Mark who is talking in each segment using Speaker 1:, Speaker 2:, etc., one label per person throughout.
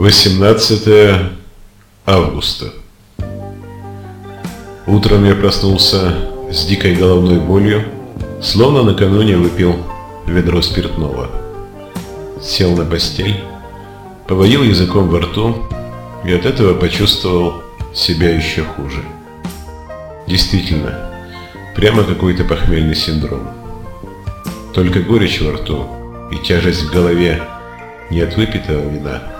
Speaker 1: 18 августа. Утром я проснулся с дикой головной болью, словно накануне выпил ведро спиртного. Сел на постель, поводил языком во рту и от этого почувствовал себя еще хуже. Действительно, прямо какой-то похмельный синдром. Только горечь во рту и тяжесть в голове не от выпитого вина,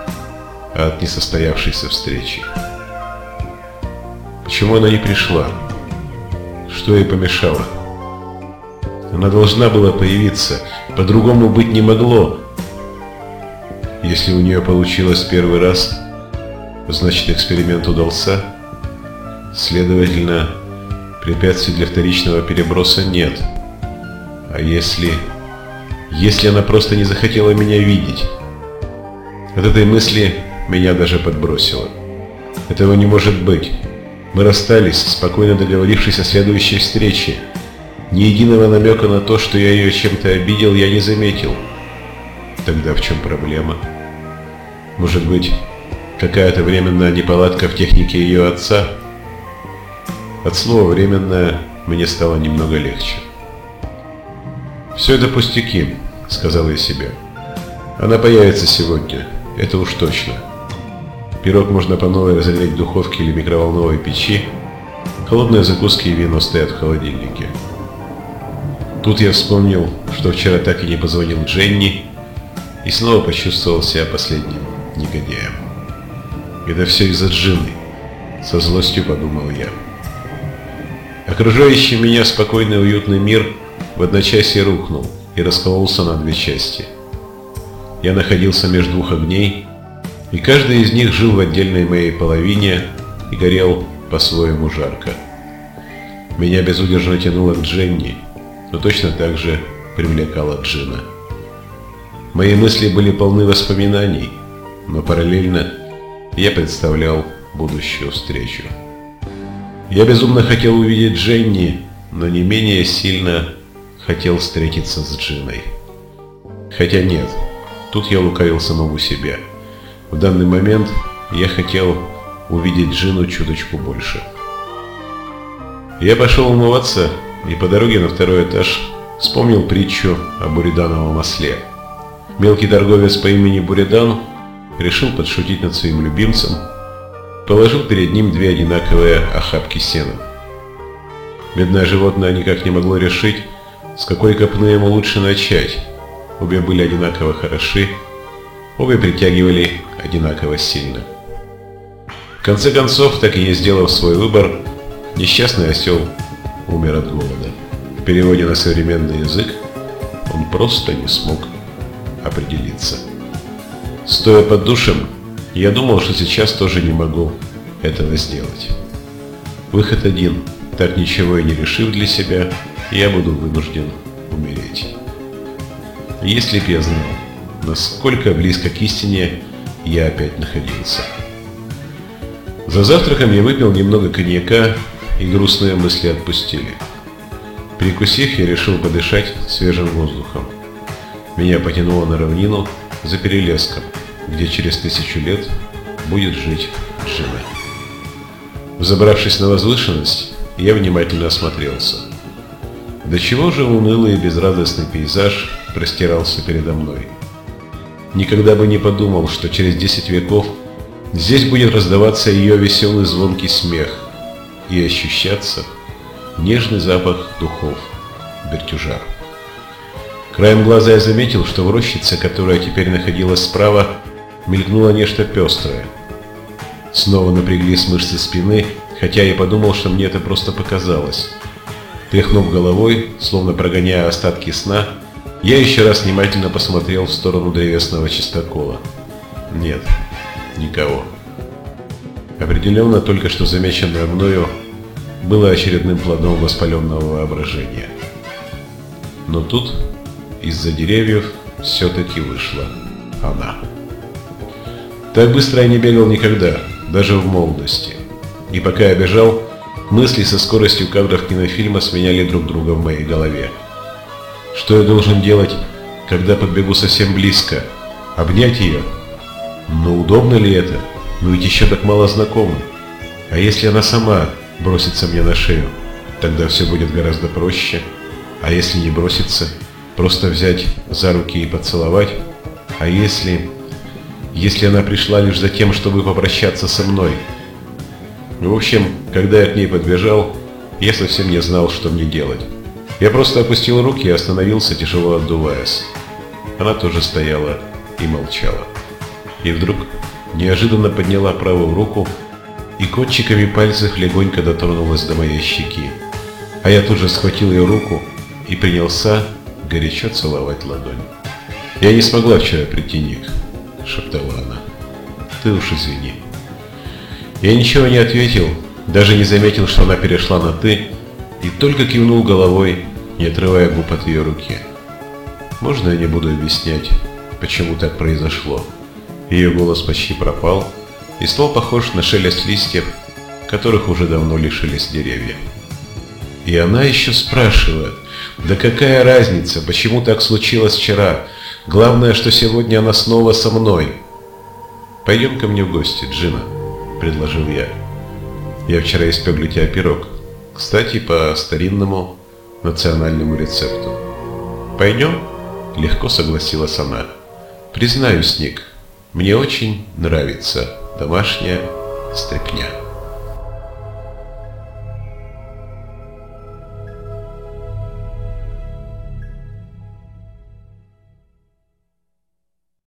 Speaker 1: от несостоявшейся встречи. Почему она не пришла? Что ей помешало? Она должна была появиться, по-другому быть не могло. Если у нее получилось первый раз, значит эксперимент удался. Следовательно, препятствий для вторичного переброса нет. А если... Если она просто не захотела меня видеть? От этой мысли меня даже подбросило. Этого не может быть. Мы расстались, спокойно договорившись о следующей встрече. Ни единого намека на то, что я ее чем-то обидел, я не заметил. Тогда в чем проблема? Может быть, какая-то временная неполадка в технике ее отца? От слова «временная» мне стало немного легче. «Все это пустяки», — сказал я себе. «Она появится сегодня, это уж точно». Пирог можно по новой разогреть в духовке или микроволновой печи. Холодные закуски и вино стоят в холодильнике. Тут я вспомнил, что вчера так и не позвонил Дженни, и снова почувствовал себя последним негодяем. Это все из-за Джины, со злостью подумал я. Окружающий меня спокойный уютный мир в одночасье рухнул и раскололся на две части. Я находился между двух огней, и каждый из них жил в отдельной моей половине и горел по-своему жарко. Меня безудержно тянуло к Дженни, но точно так же привлекала Джина. Мои мысли были полны воспоминаний, но параллельно я представлял будущую встречу. Я безумно хотел увидеть Дженни, но не менее сильно хотел встретиться с Джиной. Хотя нет, тут я лукавил самому себя – в данный момент я хотел увидеть Джину чуточку больше. Я пошел умываться и по дороге на второй этаж вспомнил притчу о буридановом осле. Мелкий торговец по имени Буридан решил подшутить над своим любимцем, положил перед ним две одинаковые охапки сена. Бедное животное никак не могло решить, с какой копны ему лучше начать. Обе были одинаково хороши, обе притягивали одинаково сильно. В конце концов, так и не сделав свой выбор, несчастный осел умер от голода. В переводе на современный язык он просто не смог определиться. Стоя под душем, я думал, что сейчас тоже не могу этого сделать. Выход один. Так ничего и не решив для себя, я буду вынужден умереть. Если б я знал, насколько близко к истине я опять находился. За завтраком я выпил немного коньяка, и грустные мысли отпустили. Перекусив, я решил подышать свежим воздухом. Меня потянуло на равнину за перелеском, где через тысячу лет будет жить Джина. Взобравшись на возвышенность, я внимательно осмотрелся. До чего же унылый и безрадостный пейзаж простирался передо мной – Никогда бы не подумал, что через 10 веков здесь будет раздаваться ее веселый звонкий смех и ощущаться нежный запах духов бертюжар. Краем глаза я заметил, что в рощице, которая теперь находилась справа, мелькнуло нечто пестрое. Снова напряглись мышцы спины, хотя я подумал, что мне это просто показалось. Тряхнув головой, словно прогоняя остатки сна, я еще раз внимательно посмотрел в сторону древесного чистокола. Нет, никого. Определенно, только что замеченное мною было очередным плодом воспаленного воображения. Но тут из-за деревьев все-таки вышла она. Так быстро я не бегал никогда, даже в молодости. И пока я бежал, мысли со скоростью кадров кинофильма сменяли друг друга в моей голове. Что я должен делать, когда подбегу совсем близко? Обнять ее? Но удобно ли это? Мы ведь еще так мало знакомы. А если она сама бросится мне на шею, тогда все будет гораздо проще. А если не бросится, просто взять за руки и поцеловать? А если... Если она пришла лишь за тем, чтобы попрощаться со мной? В общем, когда я к ней подбежал, я совсем не знал, что мне делать. Я просто опустил руки и остановился, тяжело отдуваясь. Она тоже стояла и молчала. И вдруг неожиданно подняла правую руку и кончиками пальцев легонько дотронулась до моей щеки. А я тут же схватил ее руку и принялся горячо целовать ладонь. «Я не смогла вчера прийти, Ник», — шептала она. «Ты уж извини». Я ничего не ответил, даже не заметил, что она перешла на «ты», и только кивнул головой, не отрывая губ от ее руки. Можно я не буду объяснять, почему так произошло? Ее голос почти пропал и стал похож на шелест листьев, которых уже давно лишились деревья. И она еще спрашивает, да какая разница, почему так случилось вчера? Главное, что сегодня она снова со мной. Пойдем ко мне в гости, Джина, предложил я. Я вчера испек для тебя пирог. Кстати, по старинному национальному рецепту. Пойдем? Легко согласилась она. Признаюсь, Ник, мне очень нравится домашняя стряпня.